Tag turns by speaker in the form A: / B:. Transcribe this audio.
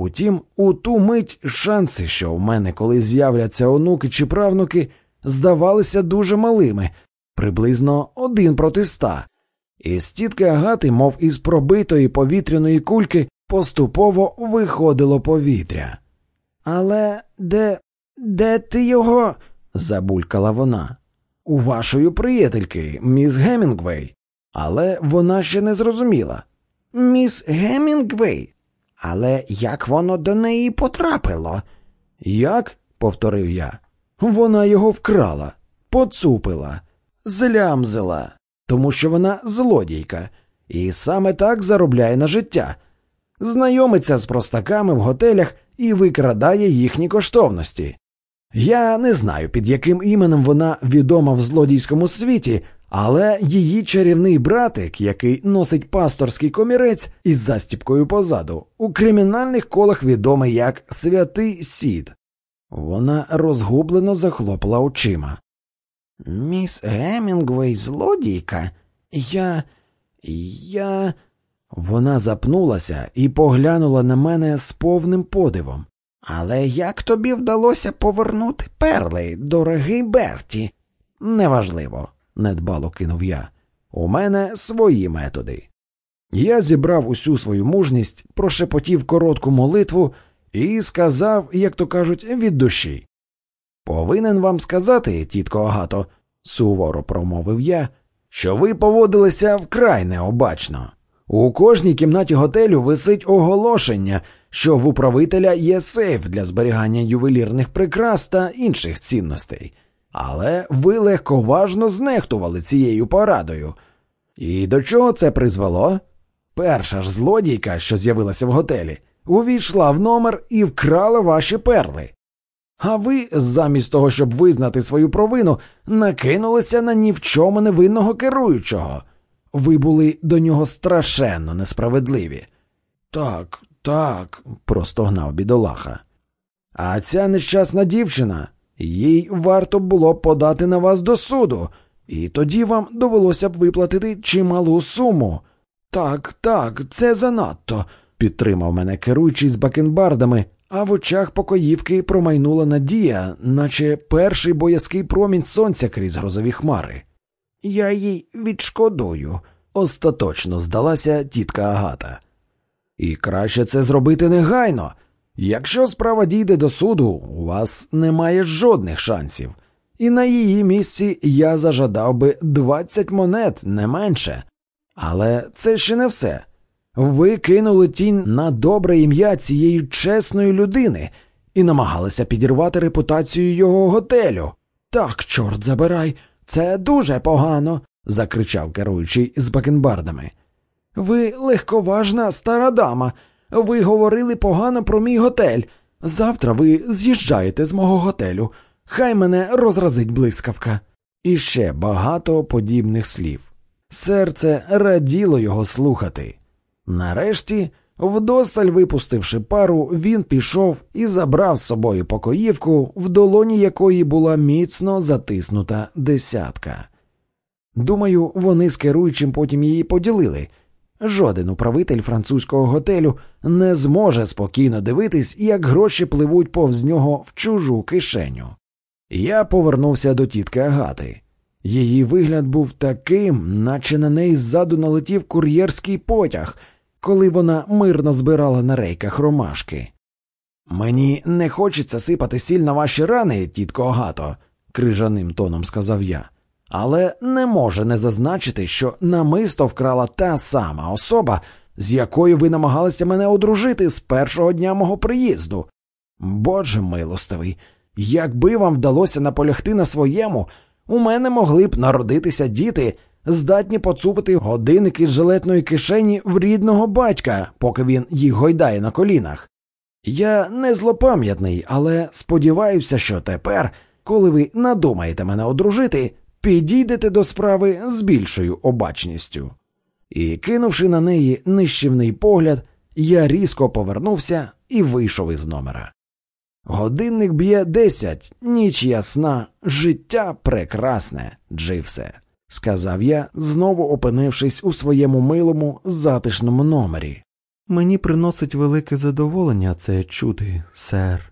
A: Утім, у ту мить шанси, що в мене коли з'являться онуки чи правнуки, здавалися дуже малими, приблизно один проти ста. Із тітки Агати, мов із пробитої повітряної кульки, поступово виходило повітря. Але де де ти його? забулькала вона. У вашої приятельки, міс Гемінгвей. Але вона ще не зрозуміла.
B: Міс Гемінгвей? Але як воно до неї потрапило?
A: Як? повторив я. Вона його вкрала, поцупила, злямзила, тому що вона злодійка, і саме так заробляє на життя. Знайомиться з простаками в готелях і викрадає їхні коштовності. Я не знаю, під яким іменем вона відома в злодійському світі, але її чарівний братик, який носить пасторський комірець із застіпкою позаду, у кримінальних колах відомий як Святий Сід. Вона розгублено захлопала очима.
B: Міс Гемінгвей злодійка? Я. я.
A: Вона запнулася і поглянула на мене з повним подивом.
B: Але як тобі вдалося повернути перли, дорогий Берті?
A: Неважливо, недбало кинув я. У мене свої методи. Я зібрав усю свою мужність, прошепотів коротку молитву і сказав, як то кажуть, від душі. Повинен вам сказати, тітко Агато, суворо промовив я, що ви поводилися вкрай необачно. У кожній кімнаті готелю висить оголошення, що в управителя є сейф для зберігання ювелірних прикрас та інших цінностей, але ви легковажно знехтували цією порадою. І до чого це призвело? Перша ж злодійка, що з'явилася в готелі, увійшла в номер і вкрала ваші перли. А ви, замість того, щоб визнати свою провину, накинулися на ні в чому невинного керуючого. Ви були до нього страшенно несправедливі. Так, так, простогнав бідолаха. А ця нещасна дівчина, їй варто було подати на вас до суду, і тоді вам довелося б виплатити чималу суму. Так, так, це занадто, підтримав мене керуючий з бакенбардами, а в очах покоївки промайнула надія, наче перший боязкий промінь сонця крізь грозові хмари.
B: Я їй відшкодую,
A: остаточно здалася тітка Агата. І краще це зробити негайно. Якщо справа дійде до суду, у вас немає жодних шансів, і на її місці я зажадав би 20 монет, не менше. Але це ще не все. Ви кинули тінь на добре ім'я цієї чесної людини і намагалися підірвати репутацію його готелю. Так, чорт забирай, це дуже погано, закричав керуючий з бакенбардами. Ви легковажна стара дама. Ви говорили погано про мій готель. Завтра ви з'їжджаєте з мого готелю. Хай мене розразить блискавка. І ще багато подібних слів. Серце раділо його слухати. Нарешті, вдосталь випустивши пару, він пішов і забрав з собою покоївку, в долоні якої була міцно затиснута десятка. Думаю, вони з керуючим потім її поділили. Жоден управитель французького готелю не зможе спокійно дивитись, як гроші пливуть повз нього в чужу кишеню. Я повернувся до тітки Агати. Її вигляд був таким, наче на неї ззаду налетів кур'єрський потяг, коли вона мирно збирала на рейках ромашки. Мені не хочеться сипати сіль на ваші рани, тітко Агато, крижаним тоном сказав я але не може не зазначити, що намисто вкрала та сама особа, з якою ви намагалися мене одружити з першого дня мого приїзду. Боже милостивий, якби вам вдалося наполягти на своєму, у мене могли б народитися діти, здатні поцупити годинники з жилетної кишені в рідного батька, поки він їх гойдає на колінах. Я не злопам'ятний, але сподіваюся, що тепер, коли ви надумаєте мене одружити, підійдете до справи з більшою обачністю. І, кинувши на неї нищівний погляд, я різко повернувся і вийшов із номера. Годинник б'є десять, ніч ясна, життя прекрасне, Дживсе, сказав я, знову опинившись у своєму милому затишному номері.
C: Мені приносить велике задоволення це чути, сер.